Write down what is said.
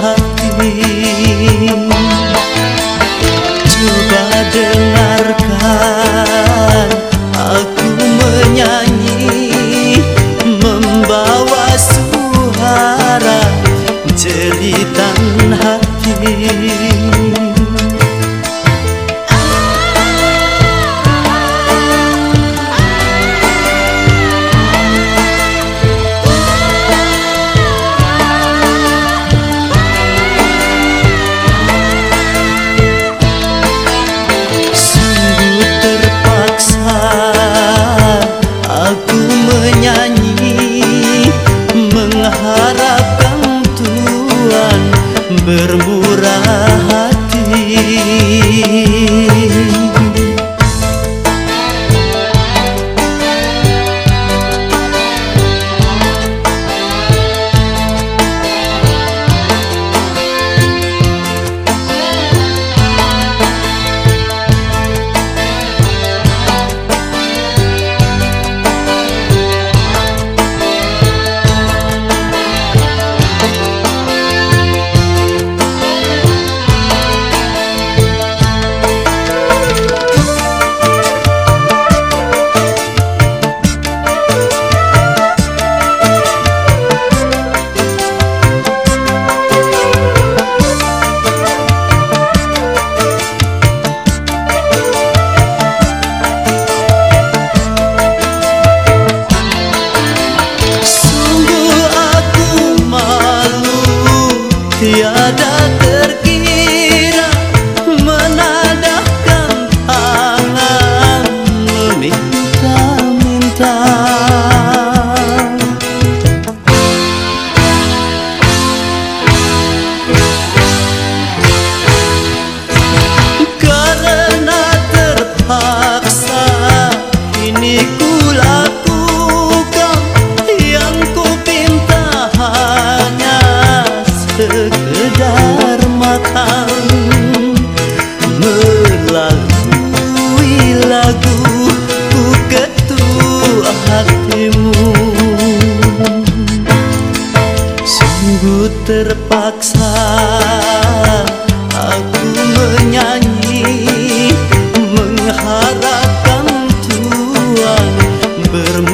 hati Coba dengarkan aku menyanyi Membawa suara jeritan hati. menyanyi Mengharapkan Tuhan bermurah. sekedar matang Melalui lagu ku ketua hatimu. Sungguh terpaksa aku menyanyi Mengharapkan tuan bermanfaat